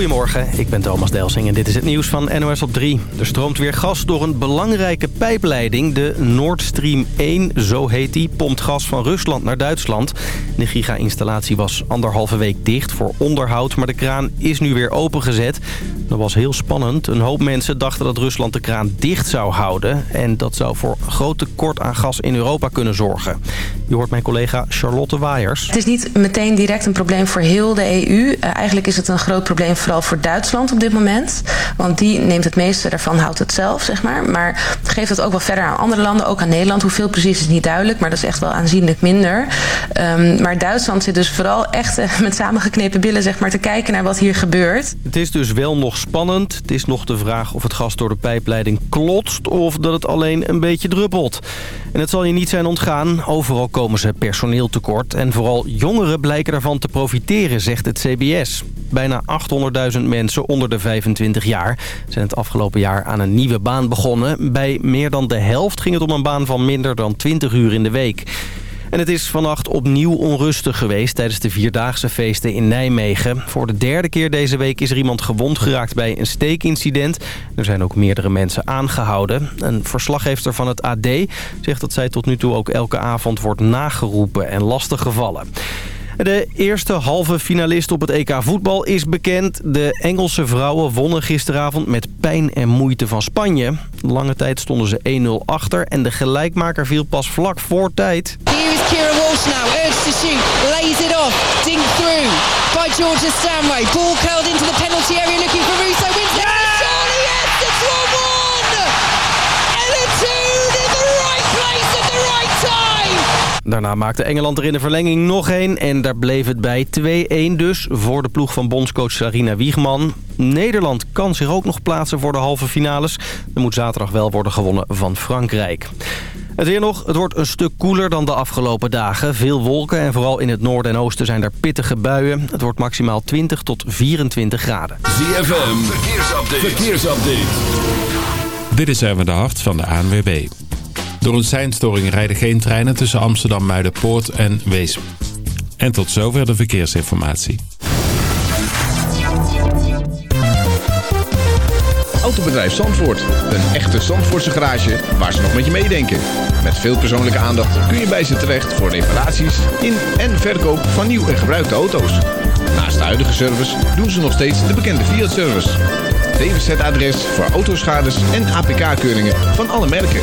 Goedemorgen, ik ben Thomas Delsing en dit is het nieuws van NOS op 3. Er stroomt weer gas door een belangrijke pijpleiding. De Nord Stream 1, zo heet die, pompt gas van Rusland naar Duitsland. De giga-installatie was anderhalve week dicht voor onderhoud... maar de kraan is nu weer opengezet. Dat was heel spannend. Een hoop mensen dachten dat Rusland de kraan dicht zou houden... en dat zou voor een groot tekort aan gas in Europa kunnen zorgen. Je hoort mijn collega Charlotte Waaiers. Het is niet meteen direct een probleem voor heel de EU. Uh, eigenlijk is het een groot probleem vooral voor Duitsland op dit moment. Want die neemt het meeste daarvan, houdt het zelf, zeg maar. Maar geeft het ook wel verder aan andere landen, ook aan Nederland. Hoeveel precies is niet duidelijk, maar dat is echt wel aanzienlijk minder. Um, maar Duitsland zit dus vooral echt uh, met samengeknepen billen zeg maar, te kijken naar wat hier gebeurt. Het is dus wel nog spannend. Het is nog de vraag of het gas door de pijpleiding klotst... of dat het alleen een beetje druppelt. En het zal je niet zijn ontgaan. Overal komen ze personeel tekort. En vooral jongeren blijken daarvan te profiteren, zegt het CBS. Bijna 800.000 mensen onder de 25 jaar zijn het afgelopen jaar aan een nieuwe baan begonnen. Bij meer dan de helft ging het om een baan van minder dan 20 uur in de week. En het is vannacht opnieuw onrustig geweest tijdens de Vierdaagse feesten in Nijmegen. Voor de derde keer deze week is er iemand gewond geraakt bij een steekincident. Er zijn ook meerdere mensen aangehouden. Een verslaggever van het AD zegt dat zij tot nu toe ook elke avond wordt nageroepen en lastiggevallen. De eerste halve finalist op het EK voetbal is bekend. De Engelse vrouwen wonnen gisteravond met pijn en moeite van Spanje. Lange tijd stonden ze 1-0 achter en de gelijkmaker viel pas vlak voor tijd. Here is Kira Walsh now, urged to shoot, lays it off, dink through by Georgia Stanway. Ball curled into the penalty area looking for Russo, Daarna maakte Engeland er in de verlenging nog één. En daar bleef het bij 2-1 dus voor de ploeg van bondscoach Sarina Wiegman. Nederland kan zich ook nog plaatsen voor de halve finales. Er moet zaterdag wel worden gewonnen van Frankrijk. Het weer nog, het wordt een stuk koeler dan de afgelopen dagen. Veel wolken en vooral in het noorden en oosten zijn er pittige buien. Het wordt maximaal 20 tot 24 graden. ZFM, verkeersupdate. verkeersupdate. Dit is even de hart van de ANWB. Door een seinstoring rijden geen treinen tussen Amsterdam, Muidenpoort en Weesp. En tot zover de verkeersinformatie. Autobedrijf Zandvoort. Een echte Zandvoortse garage waar ze nog met je meedenken. Met veel persoonlijke aandacht kun je bij ze terecht voor reparaties in en verkoop van nieuw en gebruikte auto's. Naast de huidige service doen ze nog steeds de bekende Fiat-service. DWZ-adres voor autoschades en APK-keuringen van alle merken.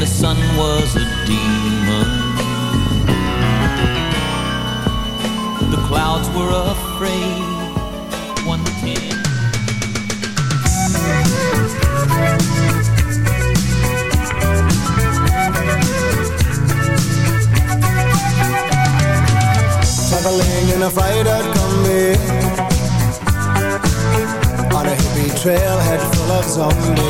the sun was a demon. The clouds were afraid. One ten. Traveling in a freighter Kombi On a hippie trailhead full of zombies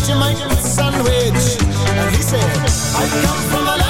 that you might put sandwich. And he said, I come from a land.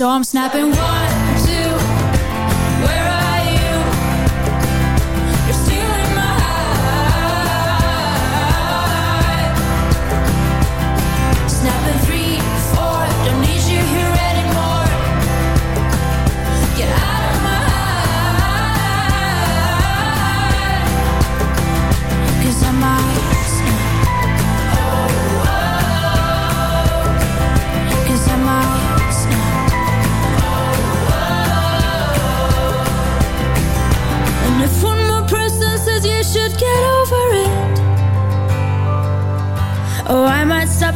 So I'm snapping one.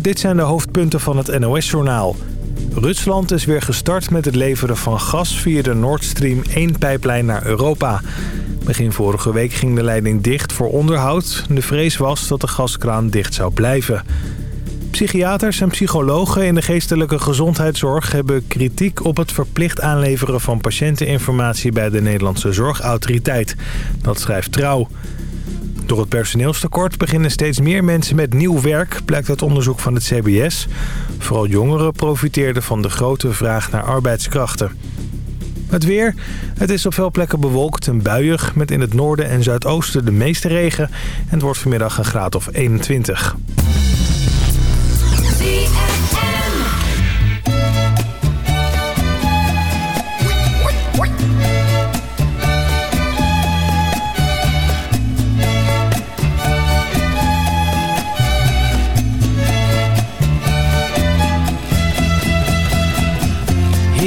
Dit zijn de hoofdpunten van het NOS-journaal. Rusland is weer gestart met het leveren van gas via de Nord Stream 1-pijplijn naar Europa. Begin vorige week ging de leiding dicht voor onderhoud. De vrees was dat de gaskraan dicht zou blijven. Psychiaters en psychologen in de geestelijke gezondheidszorg hebben kritiek op het verplicht aanleveren van patiënteninformatie bij de Nederlandse Zorgautoriteit. Dat schrijft Trouw. Door het personeelstekort beginnen steeds meer mensen met nieuw werk, blijkt uit onderzoek van het CBS. Vooral jongeren profiteerden van de grote vraag naar arbeidskrachten. Het weer. Het is op veel plekken bewolkt en buiig... met in het noorden en zuidoosten de meeste regen. En het wordt vanmiddag een graad of 21.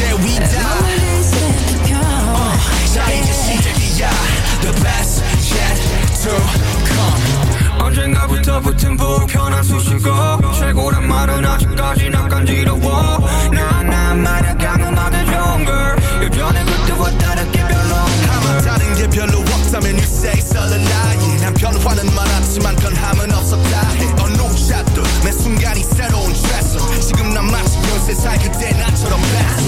For the day we die Moment is yet to come 자 이제 시작이야 The best yet to come 언젠가부터 붙은 불편한 수식어 최고란 말은 아직까지 난 간지러워 나난 말야 강음하게 좋은 걸 예전에 그때와 다르게 별로 아마 다른 게 별로 없다면 you say it's a lie 난 변화는 많았지만 변함은 없었다 해 어느 샷도 매 순간이 새로운 트레서 지금 난 마치 13살 그때 나처럼 blessed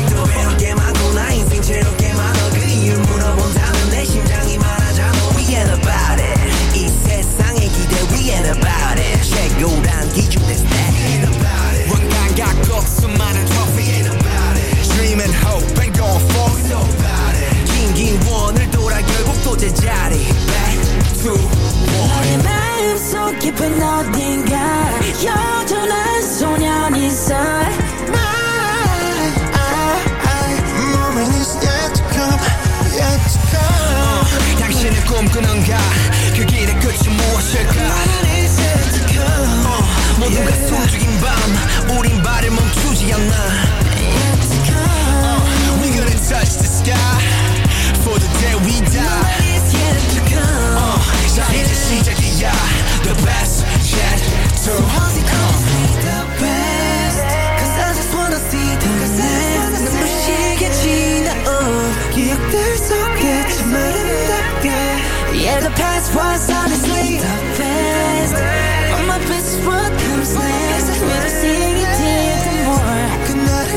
꿈꾸는가? 그 길의 끝이 무엇일까? come 모두가 Yeah. 숨죽인 밤 우린 발을 멈추지 않나 past was honestly the best. But my best what comes next. Never seeing you more. I could gonna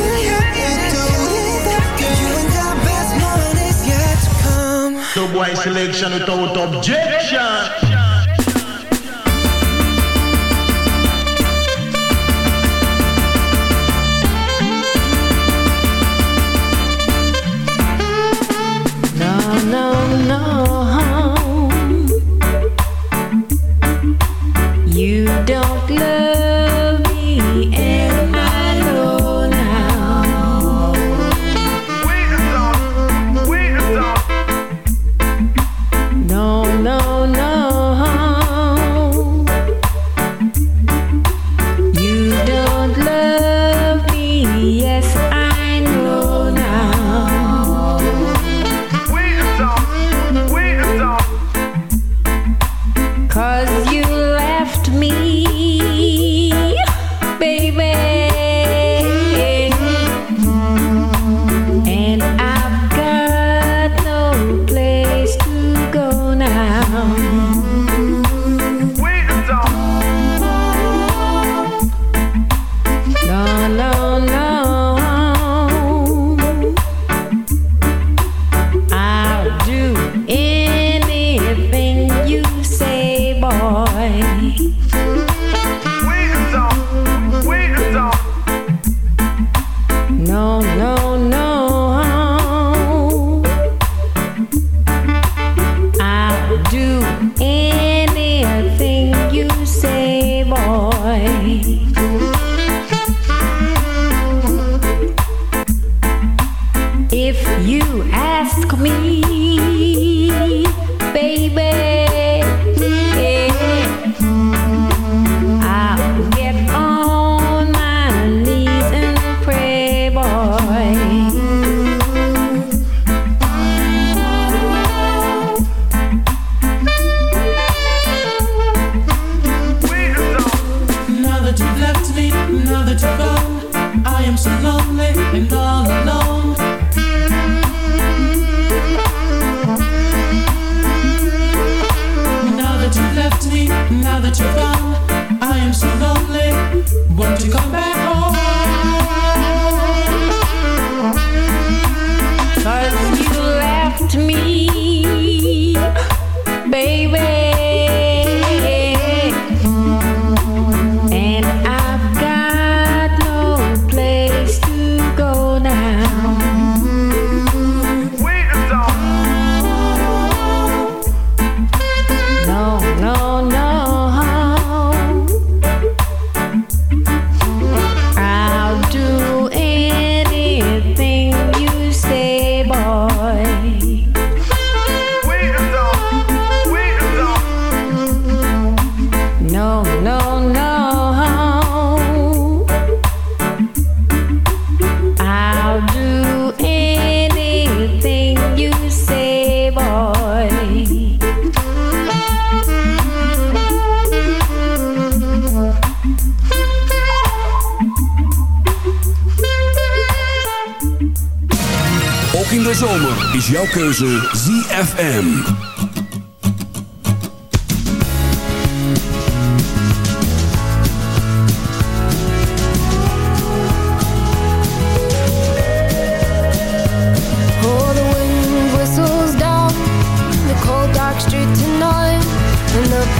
come. The boy selection without objection.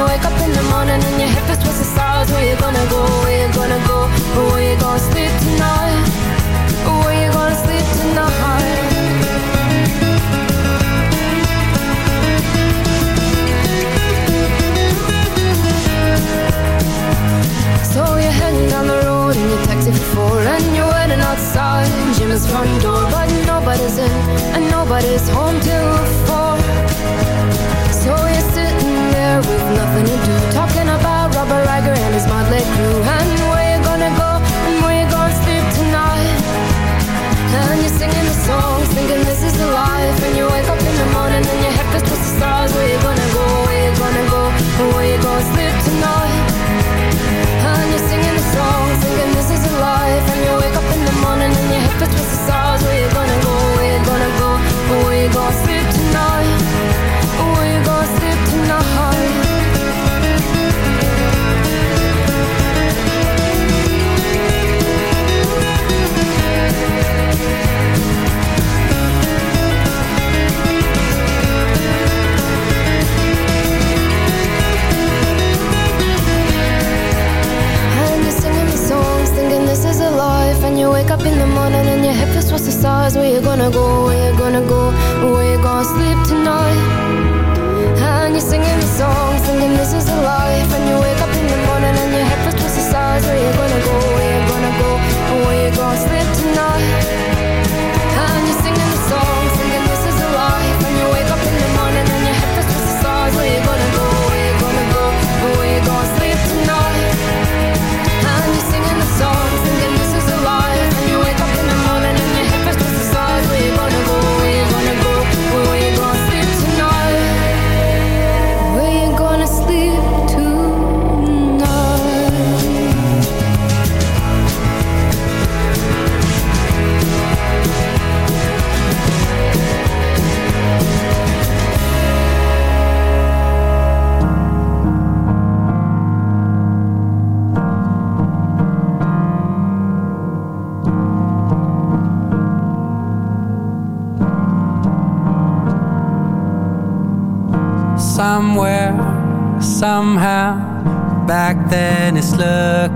you wake up in the morning and your hip is twisted sides Where you gonna go, where you gonna go? Where you gonna sleep tonight? Where you gonna sleep tonight? So you're heading down the road in your taxi for four And you're waiting outside. Jim's front door But nobody's in and nobody's home till four his motley up in the morning and your head feels twisted stars Where you gonna go, where you gonna go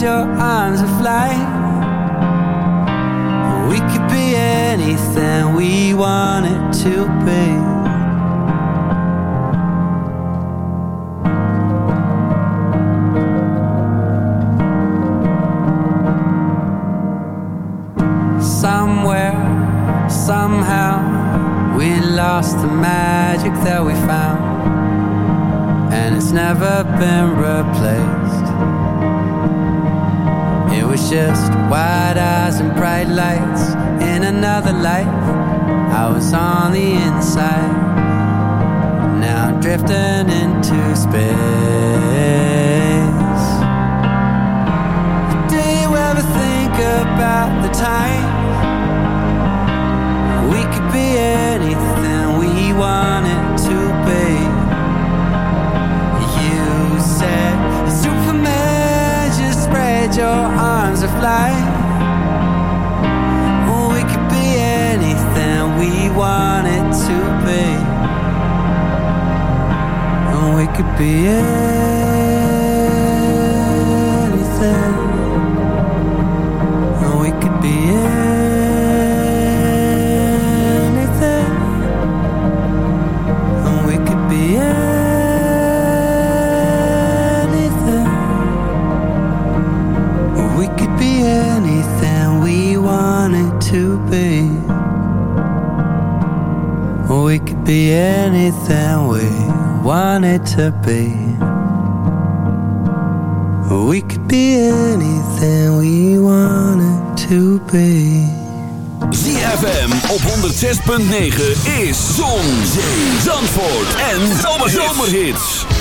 your arms are flying. We could be anything we wanted to be could be anything. We could be anything. We could be anything. We could be anything we wanted to be. We could be anything want it to be We could be anything we wanted to be ZFM op 106.9 is Zon, Zee, Zandvoort en Zomerhits. Zomerhits.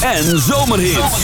En zomerhit.